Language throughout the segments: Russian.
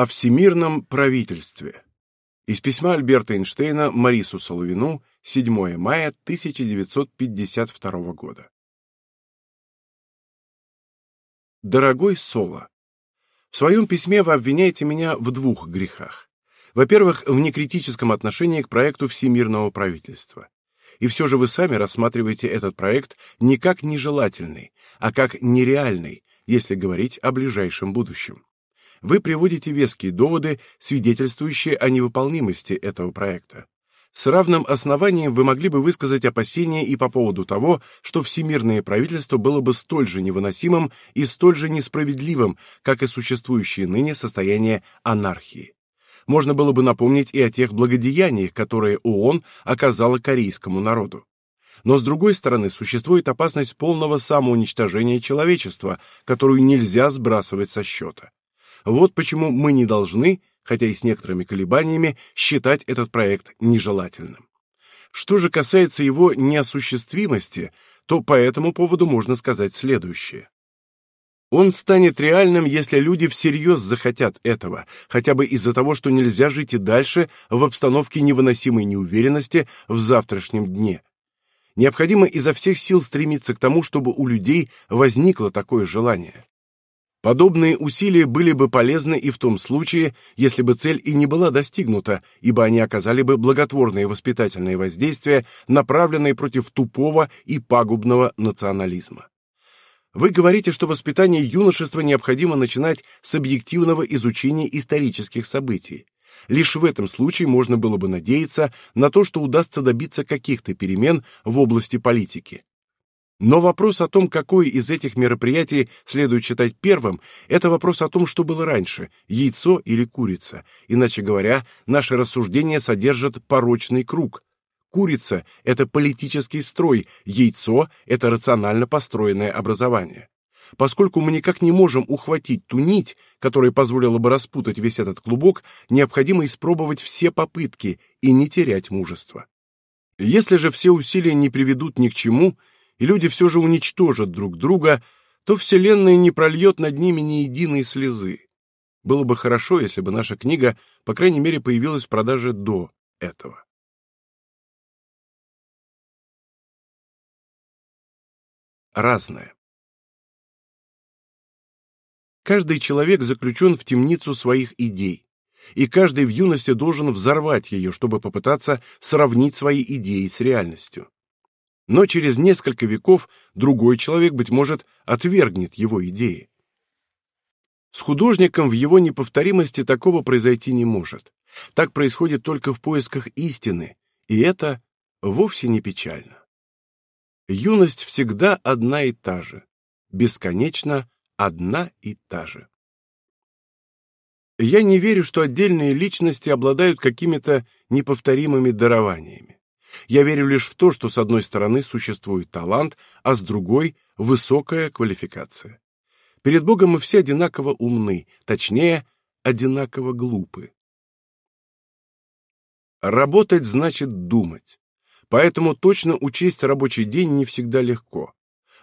О всемирном правительстве. Из письма Альберта Эйнштейна Марису Соловину 7 мая 1952 года. Дорогой Соло, в своем письме вы обвиняете меня в двух грехах. Во-первых, в некритическом отношении к проекту всемирного правительства. И все же вы сами рассматриваете этот проект не как нежелательный, а как нереальный, если говорить о ближайшем будущем. Вы приводите веские доводы, свидетельствующие о невыполнимости этого проекта. С равным основанием вы могли бы высказать опасения и по поводу того, что всемирное правительство было бы столь же невыносимым и столь же несправедливым, как и существующее ныне состояние анархии. Можно было бы напомнить и о тех благодеяниях, которые ООН оказала корейскому народу. Но с другой стороны, существует опасность полного самоуничтожения человечества, которую нельзя сбрасывать со счета. Вот почему мы не должны, хотя и с некоторыми колебаниями, считать этот проект нежелательным. Что же касается его неосуществимости, то по этому поводу можно сказать следующее. Он станет реальным, если люди всерьез захотят этого, хотя бы из-за того, что нельзя жить и дальше в обстановке невыносимой неуверенности в завтрашнем дне. Необходимо изо всех сил стремиться к тому, чтобы у людей возникло такое желание. Подобные усилия были бы полезны и в том случае, если бы цель и не была достигнута, ибо они оказали бы благотворные воспитательные воздействия, направленные против тупого и пагубного национализма. Вы говорите, что воспитание юношества необходимо начинать с объективного изучения исторических событий. Лишь в этом случае можно было бы надеяться на то, что удастся добиться каких-то перемен в области политики. Но вопрос о том, какое из этих мероприятий следует считать первым, это вопрос о том, что было раньше – яйцо или курица. Иначе говоря, наши рассуждения содержат порочный круг. Курица – это политический строй, яйцо – это рационально построенное образование. Поскольку мы никак не можем ухватить ту нить, которая позволила бы распутать весь этот клубок, необходимо испробовать все попытки и не терять мужества. Если же все усилия не приведут ни к чему – и люди все же уничтожат друг друга, то Вселенная не прольет над ними ни единой слезы. Было бы хорошо, если бы наша книга, по крайней мере, появилась в продаже до этого. Разное. Каждый человек заключен в темницу своих идей, и каждый в юности должен взорвать ее, чтобы попытаться сравнить свои идеи с реальностью но через несколько веков другой человек, быть может, отвергнет его идеи. С художником в его неповторимости такого произойти не может. Так происходит только в поисках истины, и это вовсе не печально. Юность всегда одна и та же, бесконечно одна и та же. Я не верю, что отдельные личности обладают какими-то неповторимыми дарованиями. Я верю лишь в то, что с одной стороны существует талант, а с другой — высокая квалификация. Перед Богом мы все одинаково умны, точнее, одинаково глупы. Работать значит думать. Поэтому точно учесть рабочий день не всегда легко.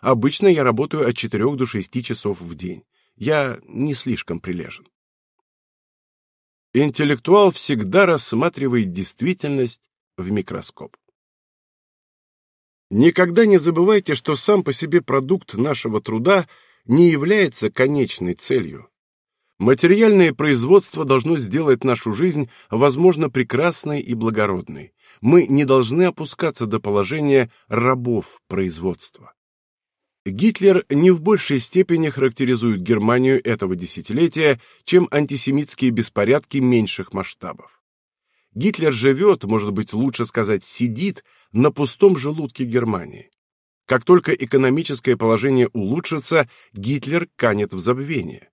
Обычно я работаю от 4 до 6 часов в день. Я не слишком прилежен. Интеллектуал всегда рассматривает действительность в микроскоп. Никогда не забывайте, что сам по себе продукт нашего труда не является конечной целью. Материальное производство должно сделать нашу жизнь, возможно, прекрасной и благородной. Мы не должны опускаться до положения рабов производства. Гитлер не в большей степени характеризует Германию этого десятилетия, чем антисемитские беспорядки меньших масштабов. Гитлер живет, может быть, лучше сказать, сидит на пустом желудке Германии. Как только экономическое положение улучшится, Гитлер канет в забвение.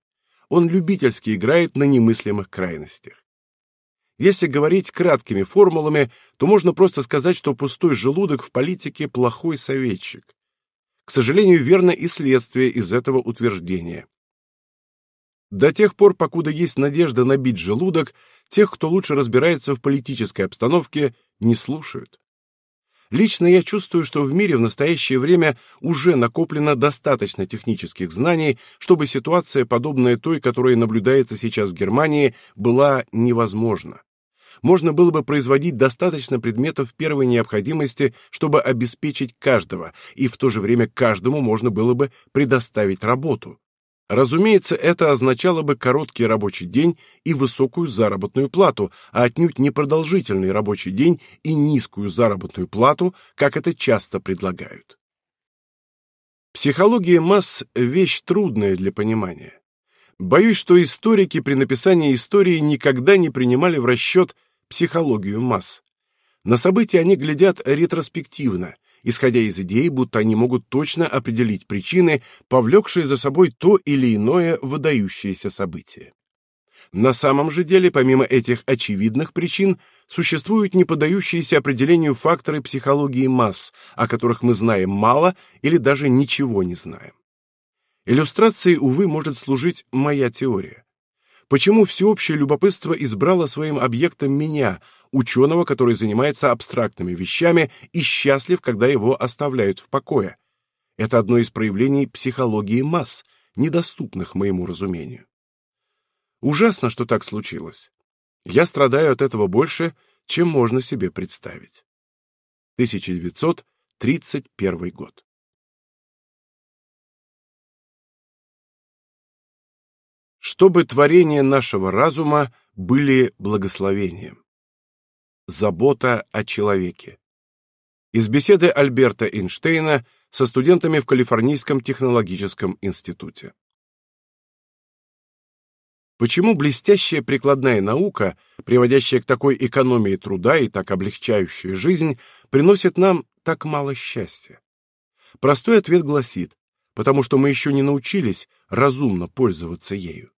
Он любительски играет на немыслимых крайностях. Если говорить краткими формулами, то можно просто сказать, что пустой желудок в политике плохой советчик. К сожалению, верно и следствие из этого утверждения. До тех пор, покуда есть надежда набить желудок, тех, кто лучше разбирается в политической обстановке, не слушают. Лично я чувствую, что в мире в настоящее время уже накоплено достаточно технических знаний, чтобы ситуация, подобная той, которая наблюдается сейчас в Германии, была невозможна. Можно было бы производить достаточно предметов первой необходимости, чтобы обеспечить каждого, и в то же время каждому можно было бы предоставить работу. Разумеется, это означало бы короткий рабочий день и высокую заработную плату, а отнюдь не продолжительный рабочий день и низкую заработную плату, как это часто предлагают. Психология масс – вещь трудная для понимания. Боюсь, что историки при написании истории никогда не принимали в расчет психологию масс. На события они глядят ретроспективно, исходя из идеи, будто они могут точно определить причины, повлекшие за собой то или иное выдающееся событие. На самом же деле, помимо этих очевидных причин, существуют не поддающиеся определению факторы психологии масс, о которых мы знаем мало или даже ничего не знаем. Иллюстрацией, увы, может служить моя теория. Почему всеобщее любопытство избрало своим объектом меня, ученого, который занимается абстрактными вещами и счастлив, когда его оставляют в покое. Это одно из проявлений психологии масс, недоступных моему разумению. Ужасно, что так случилось. Я страдаю от этого больше, чем можно себе представить. 1931 год. Чтобы творения нашего разума были благословением. Забота о человеке. Из беседы Альберта Эйнштейна со студентами в Калифорнийском технологическом институте. Почему блестящая прикладная наука, приводящая к такой экономии труда и так облегчающая жизнь, приносит нам так мало счастья? Простой ответ гласит, потому что мы еще не научились разумно пользоваться ею.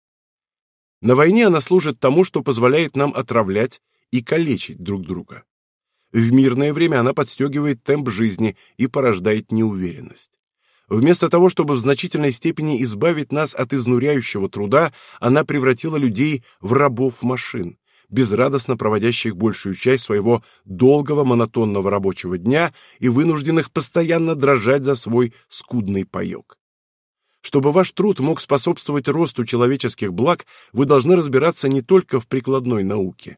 На войне она служит тому, что позволяет нам отравлять и калечить друг друга. В мирное время она подстегивает темп жизни и порождает неуверенность. Вместо того, чтобы в значительной степени избавить нас от изнуряющего труда, она превратила людей в рабов машин, безрадостно проводящих большую часть своего долгого монотонного рабочего дня и вынужденных постоянно дрожать за свой скудный паёк. Чтобы ваш труд мог способствовать росту человеческих благ, вы должны разбираться не только в прикладной науке.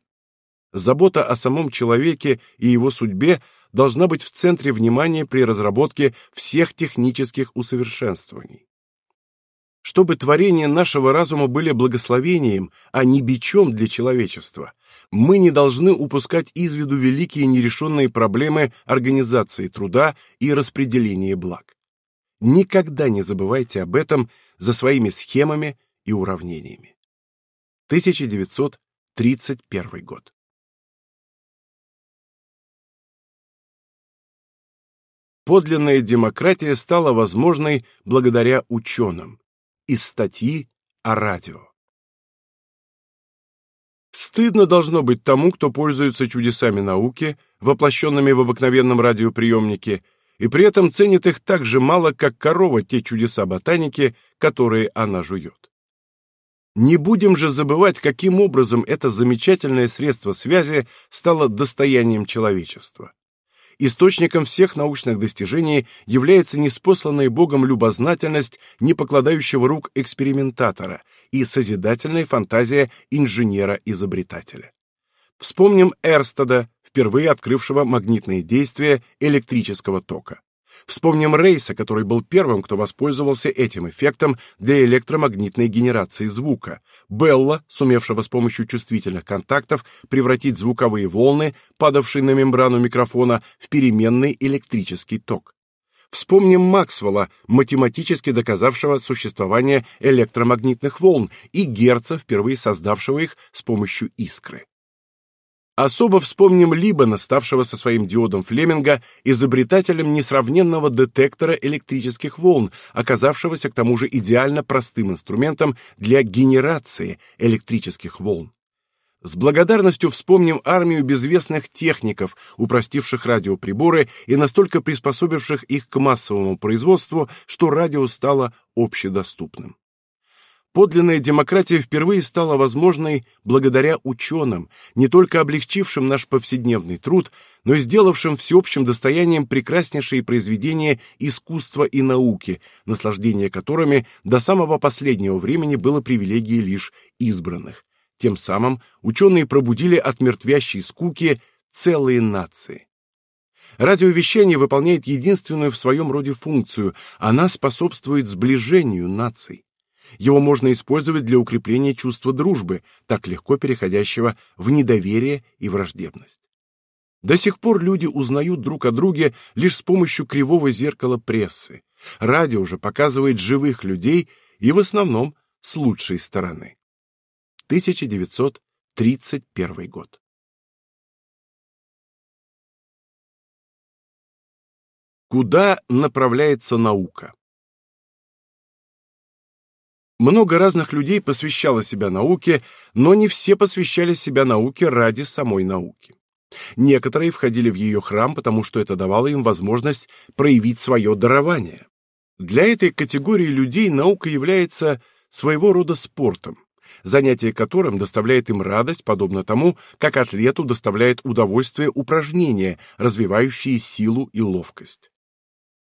Забота о самом человеке и его судьбе должна быть в центре внимания при разработке всех технических усовершенствований. Чтобы творения нашего разума были благословением, а не бичом для человечества, мы не должны упускать из виду великие нерешенные проблемы организации труда и распределения благ. Никогда не забывайте об этом за своими схемами и уравнениями. 1931 год. Подлинная демократия стала возможной благодаря ученым. Из статьи о радио. Стыдно должно быть тому, кто пользуется чудесами науки, воплощенными в обыкновенном радиоприемнике, и при этом ценит их так же мало, как корова те чудеса ботаники, которые она жует. Не будем же забывать, каким образом это замечательное средство связи стало достоянием человечества источником всех научных достижений является неспосланная Богом любознательность не покладающего рук экспериментатора и созидательная фантазия инженера-изобретателя. Вспомним Эрстеда, впервые открывшего магнитные действия электрического тока. Вспомним Рейса, который был первым, кто воспользовался этим эффектом для электромагнитной генерации звука, Белла, сумевшего с помощью чувствительных контактов превратить звуковые волны, падавшие на мембрану микрофона, в переменный электрический ток. Вспомним Максвелла, математически доказавшего существование электромагнитных волн, и Герца, впервые создавшего их с помощью искры. Особо вспомним Либана, ставшего со своим диодом Флеминга изобретателем несравненного детектора электрических волн, оказавшегося к тому же идеально простым инструментом для генерации электрических волн. С благодарностью вспомним армию безвестных техников, упростивших радиоприборы и настолько приспособивших их к массовому производству, что радио стало общедоступным. Подлинная демократия впервые стала возможной благодаря ученым, не только облегчившим наш повседневный труд, но и сделавшим всеобщим достоянием прекраснейшие произведения искусства и науки, наслаждение которыми до самого последнего времени было привилегией лишь избранных. Тем самым ученые пробудили от мертвящей скуки целые нации. Радиовещание выполняет единственную в своем роде функцию – она способствует сближению наций. Его можно использовать для укрепления чувства дружбы, так легко переходящего в недоверие и враждебность. До сих пор люди узнают друг о друге лишь с помощью кривого зеркала прессы. Радио же показывает живых людей и в основном с лучшей стороны. 1931 год. Куда направляется наука? Много разных людей посвящало себя науке, но не все посвящали себя науке ради самой науки. Некоторые входили в ее храм, потому что это давало им возможность проявить свое дарование. Для этой категории людей наука является своего рода спортом, занятие которым доставляет им радость, подобно тому, как атлету доставляет удовольствие упражнения, развивающие силу и ловкость.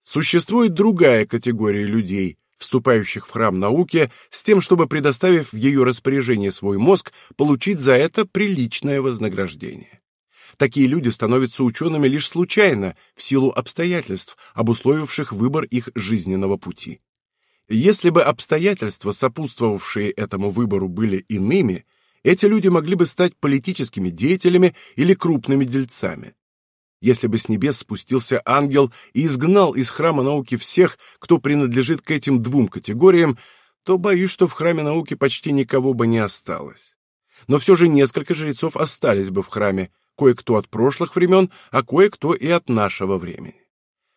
Существует другая категория людей, вступающих в храм науки с тем, чтобы, предоставив в ее распоряжение свой мозг, получить за это приличное вознаграждение. Такие люди становятся учеными лишь случайно, в силу обстоятельств, обусловивших выбор их жизненного пути. Если бы обстоятельства, сопутствовавшие этому выбору, были иными, эти люди могли бы стать политическими деятелями или крупными дельцами если бы с небес спустился ангел и изгнал из храма науки всех, кто принадлежит к этим двум категориям, то боюсь, что в храме науки почти никого бы не осталось. Но все же несколько жрецов остались бы в храме, кое-кто от прошлых времен, а кое-кто и от нашего времени.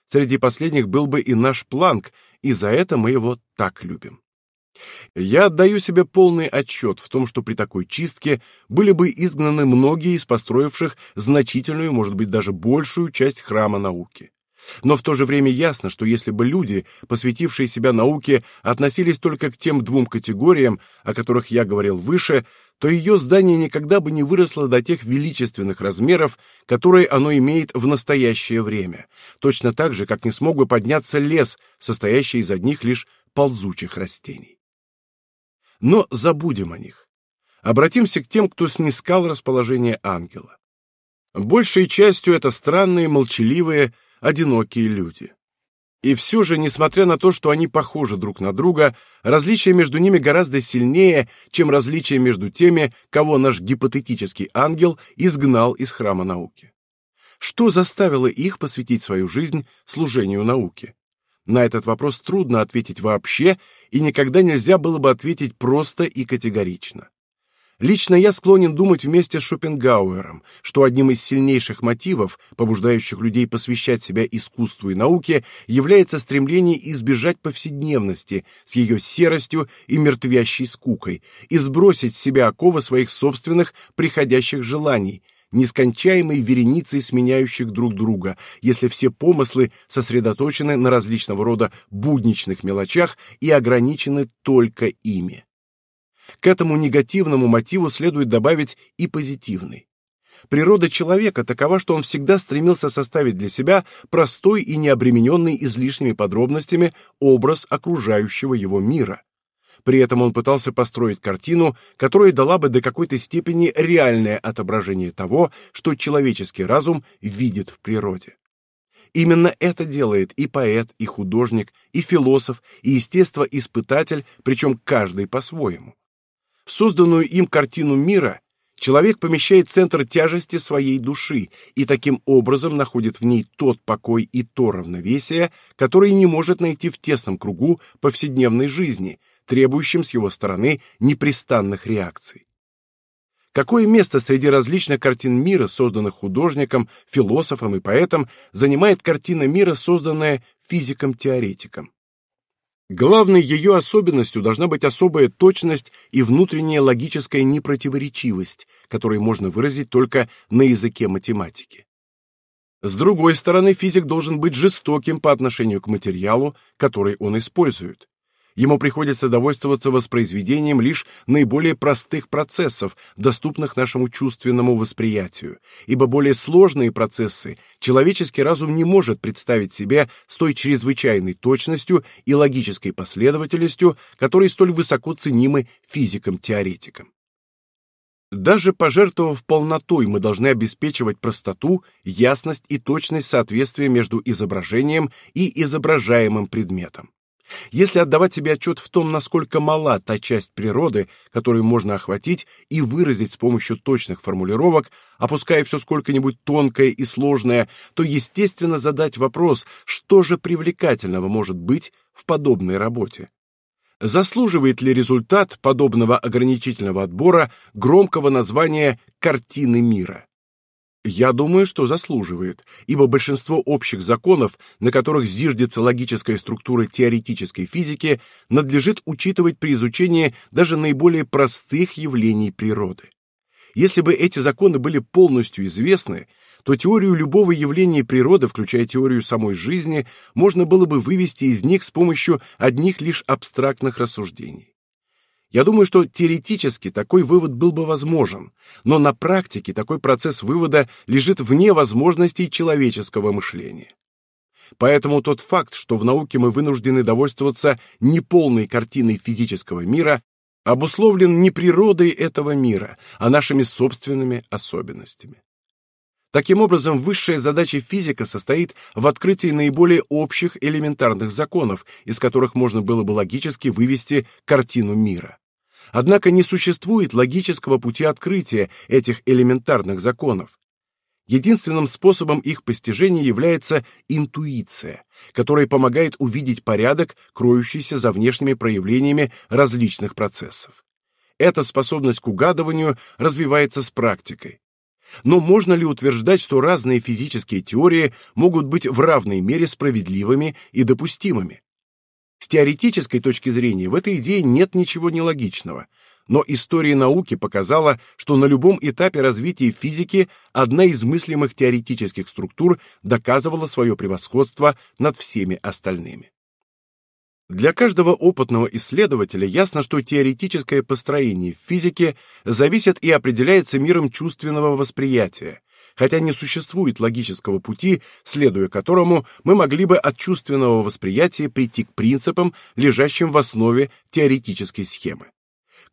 Среди последних был бы и наш Планк, и за это мы его так любим. Я отдаю себе полный отчет в том, что при такой чистке были бы изгнаны многие из построивших значительную, может быть, даже большую часть храма науки. Но в то же время ясно, что если бы люди, посвятившие себя науке, относились только к тем двум категориям, о которых я говорил выше, то ее здание никогда бы не выросло до тех величественных размеров, которые оно имеет в настоящее время, точно так же, как не смог бы подняться лес, состоящий из одних лишь ползучих растений. Но забудем о них. Обратимся к тем, кто снискал расположение ангела. Большей частью это странные, молчаливые, одинокие люди. И все же, несмотря на то, что они похожи друг на друга, различия между ними гораздо сильнее, чем различия между теми, кого наш гипотетический ангел изгнал из храма науки. Что заставило их посвятить свою жизнь служению науке? На этот вопрос трудно ответить вообще, и никогда нельзя было бы ответить просто и категорично. Лично я склонен думать вместе с Шопенгауэром, что одним из сильнейших мотивов, побуждающих людей посвящать себя искусству и науке, является стремление избежать повседневности с ее серостью и мертвящей скукой и сбросить с себя оковы своих собственных приходящих желаний – нескончаемой вереницей сменяющих друг друга, если все помыслы сосредоточены на различного рода будничных мелочах и ограничены только ими. К этому негативному мотиву следует добавить и позитивный. Природа человека такова, что он всегда стремился составить для себя простой и необремененный излишними подробностями образ окружающего его мира. При этом он пытался построить картину, которая дала бы до какой-то степени реальное отображение того, что человеческий разум видит в природе. Именно это делает и поэт, и художник, и философ, и естествоиспытатель, причем каждый по-своему. В созданную им картину мира человек помещает центр тяжести своей души и таким образом находит в ней тот покой и то равновесие, которое не может найти в тесном кругу повседневной жизни, требующим с его стороны непрестанных реакций. Какое место среди различных картин мира, созданных художником, философом и поэтом, занимает картина мира, созданная физиком-теоретиком? Главной ее особенностью должна быть особая точность и внутренняя логическая непротиворечивость, которые можно выразить только на языке математики. С другой стороны, физик должен быть жестоким по отношению к материалу, который он использует. Ему приходится довольствоваться воспроизведением лишь наиболее простых процессов, доступных нашему чувственному восприятию, ибо более сложные процессы человеческий разум не может представить себе с той чрезвычайной точностью и логической последовательностью, которые столь высоко ценимы физикам-теоретикам. Даже пожертвовав полнотой, мы должны обеспечивать простоту, ясность и точность соответствия между изображением и изображаемым предметом. Если отдавать себе отчет в том, насколько мала та часть природы, которую можно охватить и выразить с помощью точных формулировок, опуская все сколько-нибудь тонкое и сложное, то естественно задать вопрос, что же привлекательного может быть в подобной работе. Заслуживает ли результат подобного ограничительного отбора громкого названия «картины мира»? Я думаю, что заслуживает, ибо большинство общих законов, на которых зиждется логическая структура теоретической физики, надлежит учитывать при изучении даже наиболее простых явлений природы. Если бы эти законы были полностью известны, то теорию любого явления природы, включая теорию самой жизни, можно было бы вывести из них с помощью одних лишь абстрактных рассуждений. Я думаю, что теоретически такой вывод был бы возможен, но на практике такой процесс вывода лежит вне возможностей человеческого мышления. Поэтому тот факт, что в науке мы вынуждены довольствоваться неполной картиной физического мира, обусловлен не природой этого мира, а нашими собственными особенностями. Таким образом, высшая задача физика состоит в открытии наиболее общих элементарных законов, из которых можно было бы логически вывести картину мира. Однако не существует логического пути открытия этих элементарных законов. Единственным способом их постижения является интуиция, которая помогает увидеть порядок, кроющийся за внешними проявлениями различных процессов. Эта способность к угадыванию развивается с практикой. Но можно ли утверждать, что разные физические теории могут быть в равной мере справедливыми и допустимыми? С теоретической точки зрения в этой идее нет ничего нелогичного, но история науки показала, что на любом этапе развития физики одна из мыслимых теоретических структур доказывала свое превосходство над всеми остальными. Для каждого опытного исследователя ясно, что теоретическое построение в физике зависит и определяется миром чувственного восприятия, хотя не существует логического пути, следуя которому мы могли бы от чувственного восприятия прийти к принципам, лежащим в основе теоретической схемы.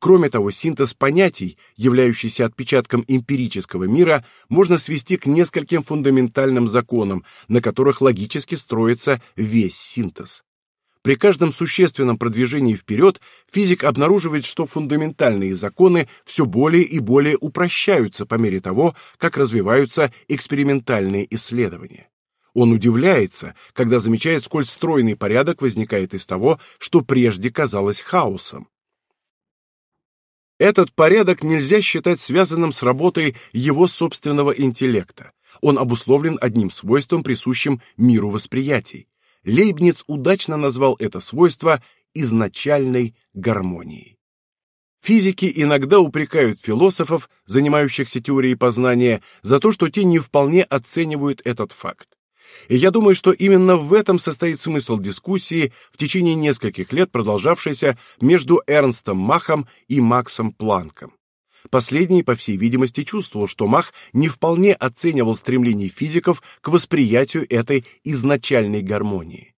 Кроме того, синтез понятий, являющийся отпечатком эмпирического мира, можно свести к нескольким фундаментальным законам, на которых логически строится весь синтез. При каждом существенном продвижении вперед физик обнаруживает, что фундаментальные законы все более и более упрощаются по мере того, как развиваются экспериментальные исследования. Он удивляется, когда замечает, сколь стройный порядок возникает из того, что прежде казалось хаосом. Этот порядок нельзя считать связанным с работой его собственного интеллекта. Он обусловлен одним свойством, присущим миру восприятий Лейбниц удачно назвал это свойство изначальной гармонией. Физики иногда упрекают философов, занимающихся теорией познания, за то, что те не вполне оценивают этот факт. И я думаю, что именно в этом состоит смысл дискуссии в течение нескольких лет продолжавшейся между Эрнстом Махом и Максом Планком. Последний, по всей видимости, чувствовал, что Мах не вполне оценивал стремление физиков к восприятию этой изначальной гармонии.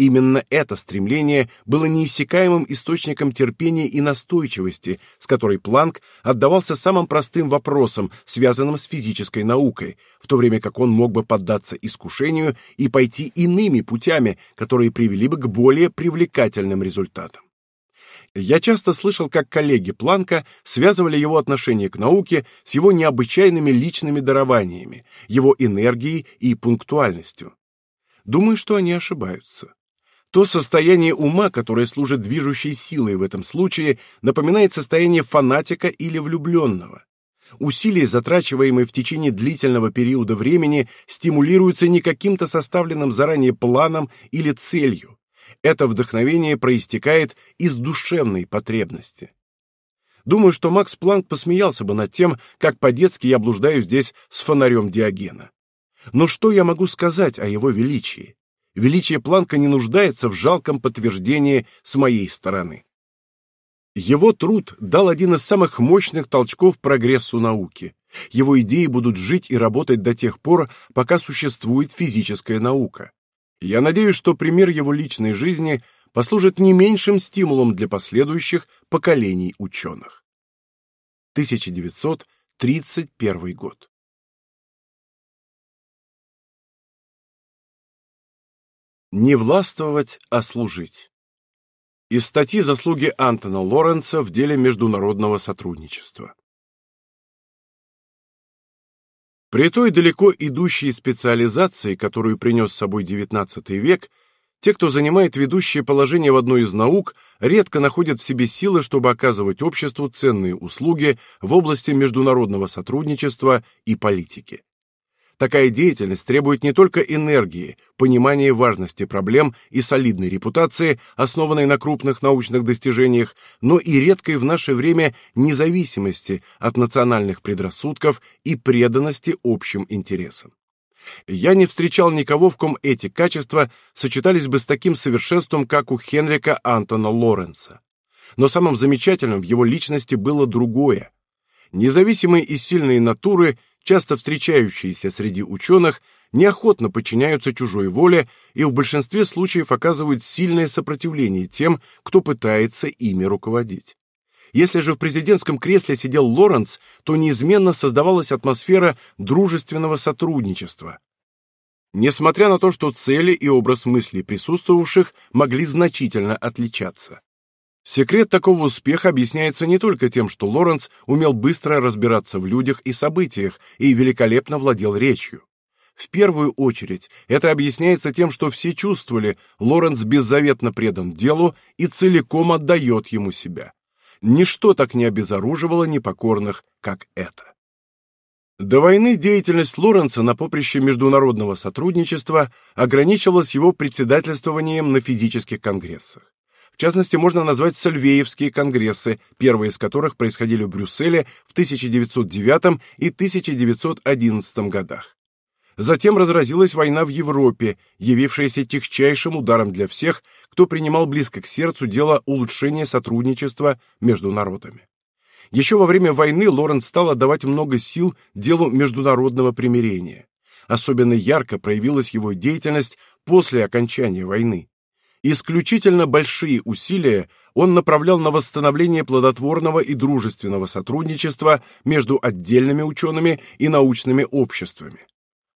Именно это стремление было неиссякаемым источником терпения и настойчивости, с которой Планк отдавался самым простым вопросам, связанным с физической наукой, в то время как он мог бы поддаться искушению и пойти иными путями, которые привели бы к более привлекательным результатам. Я часто слышал, как коллеги Планка связывали его отношение к науке с его необычайными личными дарованиями, его энергией и пунктуальностью. Думаю, что они ошибаются. То состояние ума, которое служит движущей силой в этом случае, напоминает состояние фанатика или влюбленного. Усилия, затрачиваемые в течение длительного периода времени, стимулируются не каким-то составленным заранее планом или целью, это вдохновение проистекает из душевной потребности. Думаю, что Макс Планк посмеялся бы над тем, как по-детски я блуждаю здесь с фонарем Диогена. Но что я могу сказать о его величии? величие Планка не нуждается в жалком подтверждении с моей стороны. Его труд дал один из самых мощных толчков прогрессу науки. Его идеи будут жить и работать до тех пор, пока существует физическая наука. Я надеюсь, что пример его личной жизни послужит не меньшим стимулом для последующих поколений ученых. 1931 год. Не властвовать, а служить. Из статьи «Заслуги Антона Лоренца в деле международного сотрудничества». При той далеко идущей специализации, которую принес с собой XIX век, те, кто занимает ведущее положение в одной из наук, редко находят в себе силы, чтобы оказывать обществу ценные услуги в области международного сотрудничества и политики. Такая деятельность требует не только энергии, понимания важности проблем и солидной репутации, основанной на крупных научных достижениях, но и редкой в наше время независимости от национальных предрассудков и преданности общим интересам. Я не встречал никого, в ком эти качества сочетались бы с таким совершенством, как у Хенрика Антона Лоренца. Но самым замечательным в его личности было другое. Независимые и сильные натуры – часто встречающиеся среди ученых, неохотно подчиняются чужой воле и в большинстве случаев оказывают сильное сопротивление тем, кто пытается ими руководить. Если же в президентском кресле сидел Лоренц, то неизменно создавалась атмосфера дружественного сотрудничества. Несмотря на то, что цели и образ мыслей присутствовавших могли значительно отличаться. Секрет такого успеха объясняется не только тем, что Лоренц умел быстро разбираться в людях и событиях и великолепно владел речью. В первую очередь это объясняется тем, что все чувствовали, Лоренц беззаветно предан делу и целиком отдает ему себя. Ничто так не обезоруживало непокорных, как это. До войны деятельность Лоренца на поприще международного сотрудничества ограничивалась его председательствованием на физических конгрессах. В частности, можно назвать Сальвеевские конгрессы, первые из которых происходили в Брюсселе в 1909 и 1911 годах. Затем разразилась война в Европе, явившаяся тягчайшим ударом для всех, кто принимал близко к сердцу дело улучшения сотрудничества между народами. Еще во время войны Лоренс стал отдавать много сил делу международного примирения. Особенно ярко проявилась его деятельность после окончания войны. Исключительно большие усилия он направлял на восстановление плодотворного и дружественного сотрудничества между отдельными учеными и научными обществами.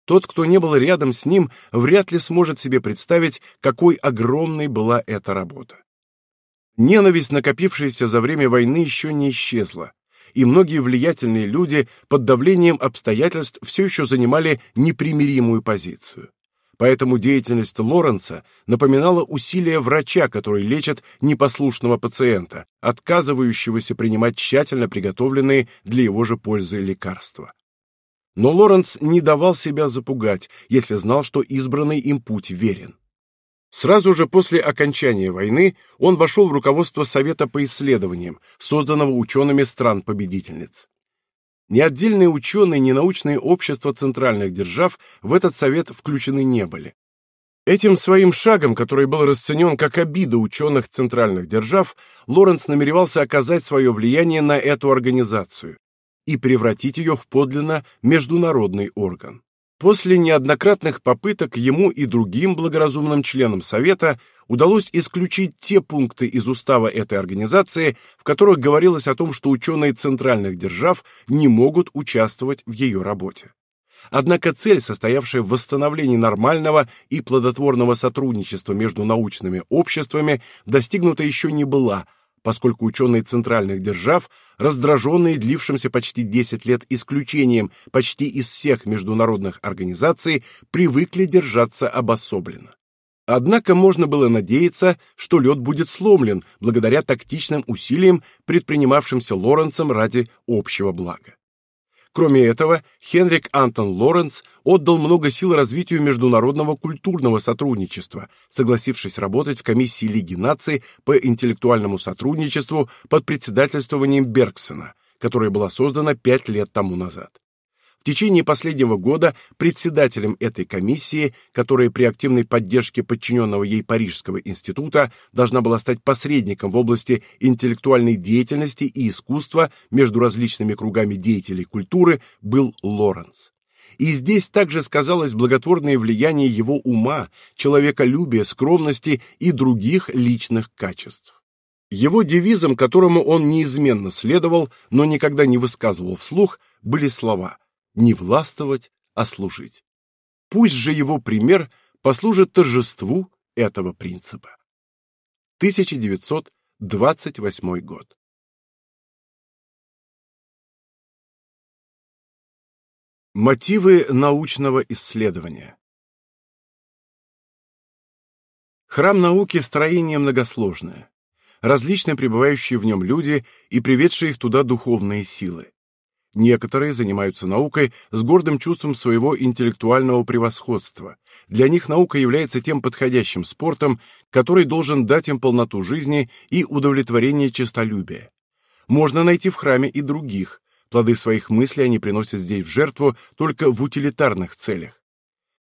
Тот, кто не был рядом с ним, вряд ли сможет себе представить, какой огромной была эта работа. Ненависть, накопившаяся за время войны, еще не исчезла, и многие влиятельные люди под давлением обстоятельств все еще занимали непримиримую позицию. Поэтому деятельность Лоренца напоминала усилия врача, который лечит непослушного пациента, отказывающегося принимать тщательно приготовленные для его же пользы лекарства. Но Лоренц не давал себя запугать, если знал, что избранный им путь верен. Сразу же после окончания войны он вошел в руководство Совета по исследованиям, созданного учеными стран-победительниц. Ни отдельные ученые, ни научные общества центральных держав в этот совет включены не были. Этим своим шагом, который был расценен как обида ученых центральных держав, Лоренц намеревался оказать свое влияние на эту организацию и превратить ее в подлинно международный орган. После неоднократных попыток ему и другим благоразумным членам Совета удалось исключить те пункты из устава этой организации, в которых говорилось о том, что ученые центральных держав не могут участвовать в ее работе. Однако цель, состоявшая в восстановлении нормального и плодотворного сотрудничества между научными обществами, достигнута еще не была – поскольку ученые центральных держав, раздраженные длившимся почти 10 лет исключением почти из всех международных организаций, привыкли держаться обособленно. Однако можно было надеяться, что лед будет сломлен благодаря тактичным усилиям, предпринимавшимся Лоренцем ради общего блага. Кроме этого, Хенрик Антон Лоренц отдал много сил развитию международного культурного сотрудничества, согласившись работать в комиссии Лиги наций по интеллектуальному сотрудничеству под председательствованием Бергсона, которая была создана пять лет тому назад. В течение последнего года председателем этой комиссии, которая при активной поддержке подчиненного ей Парижского института должна была стать посредником в области интеллектуальной деятельности и искусства между различными кругами деятелей культуры, был Лоренс. И здесь также сказалось благотворное влияние его ума, человеколюбия, скромности и других личных качеств. Его девизом, которому он неизменно следовал, но никогда не высказывал вслух, были слова не властвовать, а служить. Пусть же его пример послужит торжеству этого принципа. 1928 год. Мотивы научного исследования Храм науки – строение многосложное. Различные пребывающие в нем люди и приведшие их туда духовные силы. Некоторые занимаются наукой с гордым чувством своего интеллектуального превосходства. Для них наука является тем подходящим спортом, который должен дать им полноту жизни и удовлетворение честолюбия. Можно найти в храме и других. Плоды своих мыслей они приносят здесь в жертву только в утилитарных целях.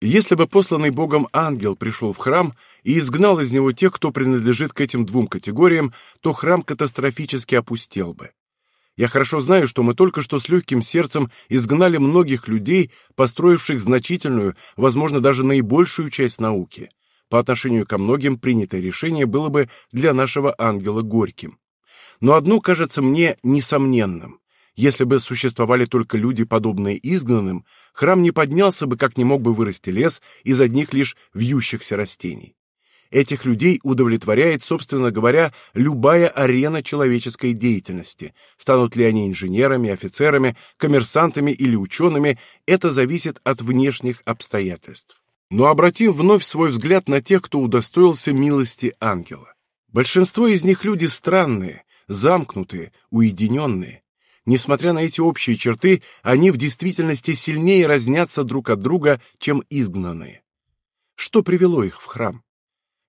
Если бы посланный Богом ангел пришел в храм и изгнал из него тех, кто принадлежит к этим двум категориям, то храм катастрофически опустел бы. Я хорошо знаю, что мы только что с легким сердцем изгнали многих людей, построивших значительную, возможно, даже наибольшую часть науки. По отношению ко многим принятое решение было бы для нашего ангела горьким. Но одно кажется мне несомненным. Если бы существовали только люди, подобные изгнанным, храм не поднялся бы, как не мог бы вырасти лес из одних лишь вьющихся растений. Этих людей удовлетворяет, собственно говоря, любая арена человеческой деятельности. Станут ли они инженерами, офицерами, коммерсантами или учеными, это зависит от внешних обстоятельств. Но обратим вновь свой взгляд на тех, кто удостоился милости ангела. Большинство из них люди странные, замкнутые, уединенные. Несмотря на эти общие черты, они в действительности сильнее разнятся друг от друга, чем изгнанные. Что привело их в храм?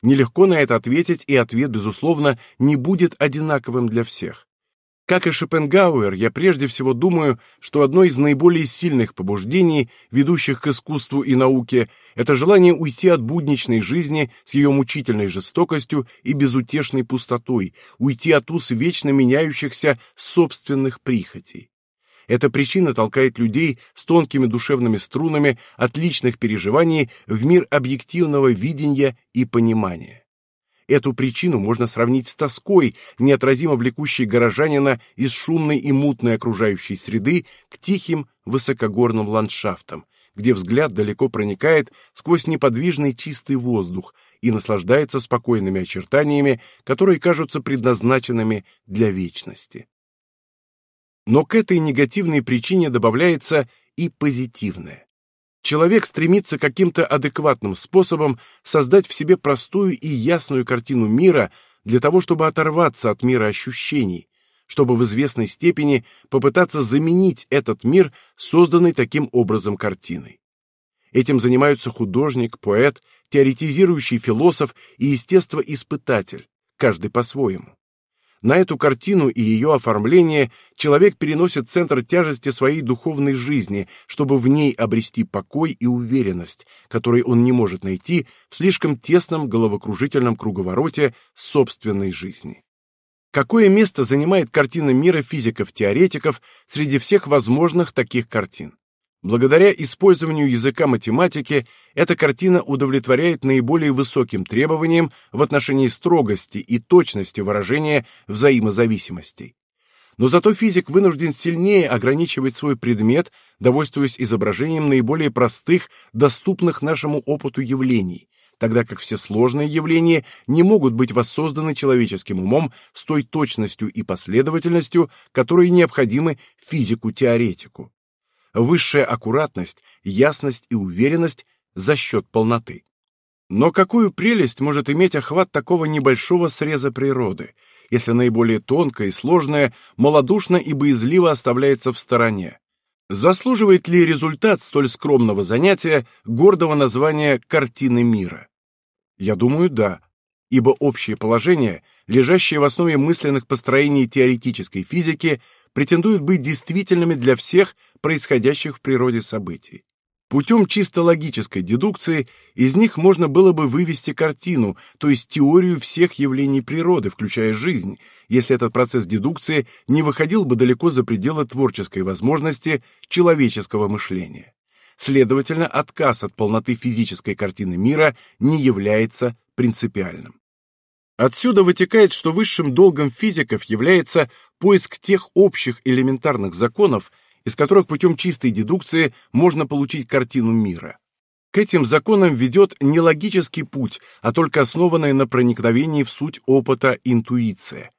Нелегко на это ответить, и ответ, безусловно, не будет одинаковым для всех. Как и Шопенгауэр, я прежде всего думаю, что одно из наиболее сильных побуждений, ведущих к искусству и науке, это желание уйти от будничной жизни с ее мучительной жестокостью и безутешной пустотой, уйти от уз вечно меняющихся собственных прихотей. Эта причина толкает людей с тонкими душевными струнами от личных переживаний в мир объективного видения и понимания. Эту причину можно сравнить с тоской, неотразимо влекущей горожанина из шумной и мутной окружающей среды к тихим высокогорным ландшафтам, где взгляд далеко проникает сквозь неподвижный чистый воздух и наслаждается спокойными очертаниями, которые кажутся предназначенными для вечности. Но к этой негативной причине добавляется и позитивная. Человек стремится каким-то адекватным способом создать в себе простую и ясную картину мира для того, чтобы оторваться от мира ощущений, чтобы в известной степени попытаться заменить этот мир, созданный таким образом картиной. Этим занимаются художник, поэт, теоретизирующий философ и естествоиспытатель, каждый по-своему. На эту картину и ее оформление человек переносит центр тяжести своей духовной жизни, чтобы в ней обрести покой и уверенность, который он не может найти в слишком тесном головокружительном круговороте собственной жизни. Какое место занимает картина мира физиков-теоретиков среди всех возможных таких картин? Благодаря использованию языка математики эта картина удовлетворяет наиболее высоким требованиям в отношении строгости и точности выражения взаимозависимостей. Но зато физик вынужден сильнее ограничивать свой предмет, довольствуясь изображением наиболее простых, доступных нашему опыту явлений, тогда как все сложные явления не могут быть воссозданы человеческим умом с той точностью и последовательностью, которые необходимы физику-теоретику высшая аккуратность, ясность и уверенность за счет полноты. Но какую прелесть может иметь охват такого небольшого среза природы, если наиболее тонкое и сложное малодушно и боязливо оставляется в стороне? Заслуживает ли результат столь скромного занятия гордого названия «картины мира»? Я думаю, да, ибо общее положение, лежащее в основе мысленных построений теоретической физики, претендуют быть действительными для всех происходящих в природе событий. Путем чисто логической дедукции из них можно было бы вывести картину, то есть теорию всех явлений природы, включая жизнь, если этот процесс дедукции не выходил бы далеко за пределы творческой возможности человеческого мышления. Следовательно, отказ от полноты физической картины мира не является принципиальным. Отсюда вытекает, что высшим долгом физиков является поиск тех общих элементарных законов, из которых путем чистой дедукции можно получить картину мира. К этим законам ведет не логический путь, а только основанная на проникновении в суть опыта интуиция.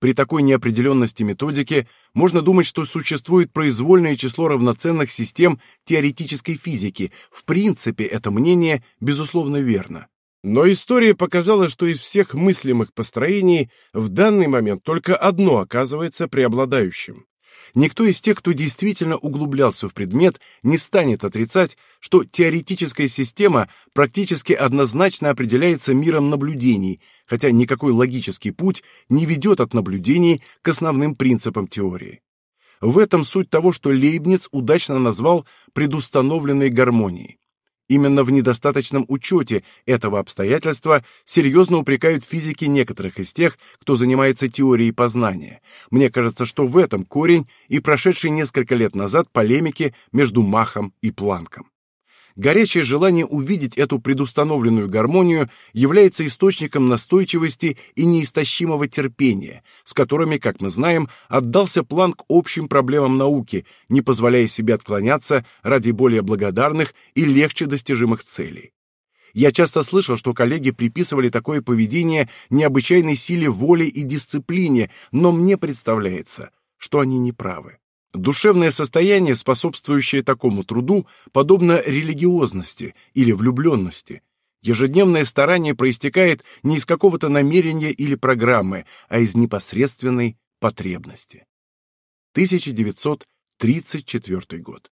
При такой неопределенности методики можно думать, что существует произвольное число равноценных систем теоретической физики. В принципе, это мнение, безусловно, верно. Но история показала, что из всех мыслимых построений в данный момент только одно оказывается преобладающим. Никто из тех, кто действительно углублялся в предмет, не станет отрицать, что теоретическая система практически однозначно определяется миром наблюдений, хотя никакой логический путь не ведет от наблюдений к основным принципам теории. В этом суть того, что Лейбниц удачно назвал предустановленной гармонией. Именно в недостаточном учете этого обстоятельства серьезно упрекают физики некоторых из тех, кто занимается теорией познания. Мне кажется, что в этом корень и прошедший несколько лет назад полемики между Махом и Планком. Горячее желание увидеть эту предустановленную гармонию является источником настойчивости и неистощимого терпения, с которыми, как мы знаем, отдался Планк общим проблемам науки, не позволяя себе отклоняться ради более благодарных и легче достижимых целей. Я часто слышал, что коллеги приписывали такое поведение необычайной силе воли и дисциплине, но мне представляется, что они не правы. Душевное состояние, способствующее такому труду, подобно религиозности или влюбленности. Ежедневное старание проистекает не из какого-то намерения или программы, а из непосредственной потребности. 1934 год.